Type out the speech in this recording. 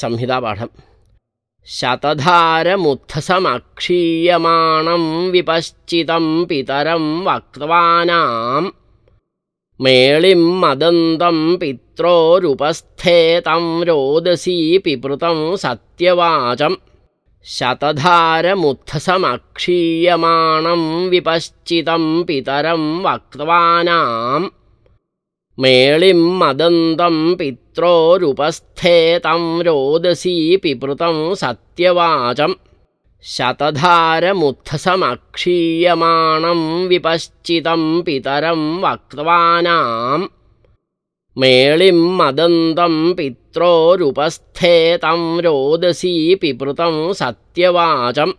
संहितापाठं शतधारमुत्थसमक्षीयमाणं विपश्चितं पितरं वक्त्वानां। मेळिं मदन्तं पित्रोरुपस्थे तं रोदसी पिपृतं सत्यवाचम् शतधारमुत्थसमक्षीयमाणं विपश्चितं पितरं वक्त्वानां। मेळिं मदन्तं तं रोदसी पिपृतं सत्यवाचम् शतधारमुत्थसमक्षीयमाणं विपश्चितं पितरं वक्त्वानां। मेळिं मदन्तं पित्रोरुपस्थे तं रोदसी पिपृतं सत्यवाचम्